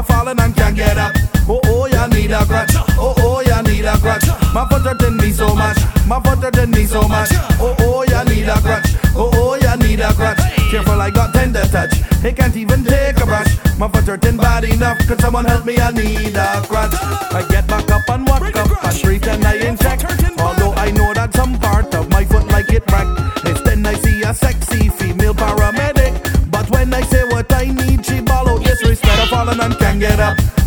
I fallen and can't get up. Oh oh, you need a crutch. Oh oh, you need a crutch. My foot hurting me so much. My foot hurting me so much. Oh oh, you need a crutch. Oh oh, you need a crutch. Careful, I got tender touch. He can't even take a brush. My foot hurting bad enough. Could someone help me? I need a crutch. I get back up and walk up and breathe and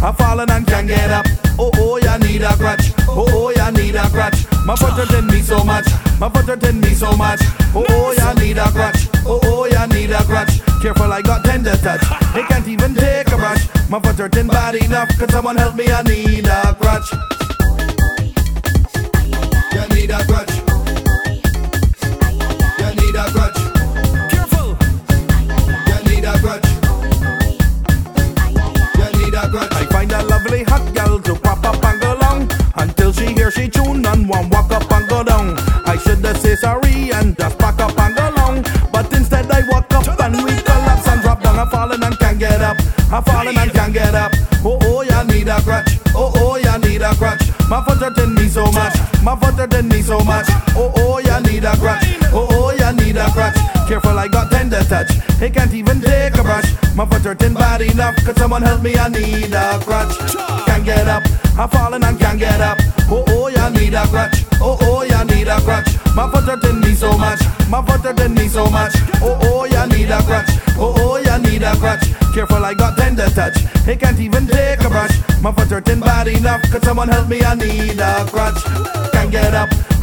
get up. I fallen and can't get up. Oh oh, you need a crutch. Oh oh, you need a crutch. My foot hurting me so much. My foot hurting me so much. Oh oh, you need a crutch. Oh oh, you need a crutch. Careful, I got tender touch. They can't even take a brush. My foot hurting bad enough. Could someone help me? I need a crutch. You need a crutch. Get up. I fallen and can't get up. Oh oh, you need a crutch. Oh oh, you need a crutch. My foot hurting me so much. My foot hurting me so much. Oh oh, you need a crutch. Oh oh, you need a crutch. Careful, I got tender touch. He can't even take a brush. My foot hurting bad enough. Could someone help me? I need a crutch. Can't get up. I fallen and can't get up. Oh oh, you need a crutch. Oh oh, you need a crutch. My foot hurting me so much. My foot hurting me so much. Oh oh, you need a crutch. Oh oh, you need a crutch. Careful, I got tender touch. He can't even take a brush. My foot hurting bad enough. Could someone help me? I need a crutch.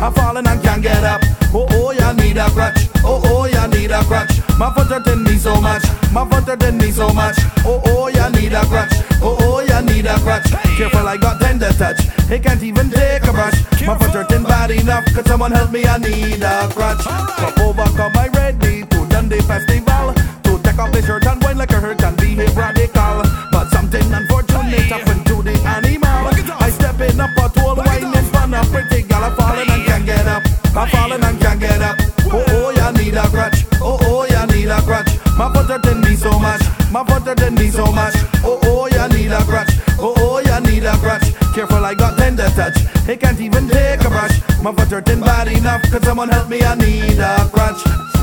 Can't get up. I fallen and can't get up. Oh oh, you need a crutch. Oh oh, you need a crutch. My foot hurting me so much. My foot hurting me so much. Oh oh, you need a crutch. Oh oh, you need a crutch. Careful, I got tender touch. He can't even take a brush. My foot hurting bad enough. Could someone help me? I need a crutch. Come over, come I ready to Dundee Festival. To take off the shirt and wine like a hurt and behave radical. But something unfortunate happened I fallen and can't get up. Oh oh, you need a crutch. Oh oh, you need a crutch. My foot hurting me so much. My foot hurting me so much. Oh oh, you need a crutch. Oh oh, you need a crutch. Careful, I got tender touch. He can't even take a brush. My foot hurting bad enough. Could someone help me? I need a crutch.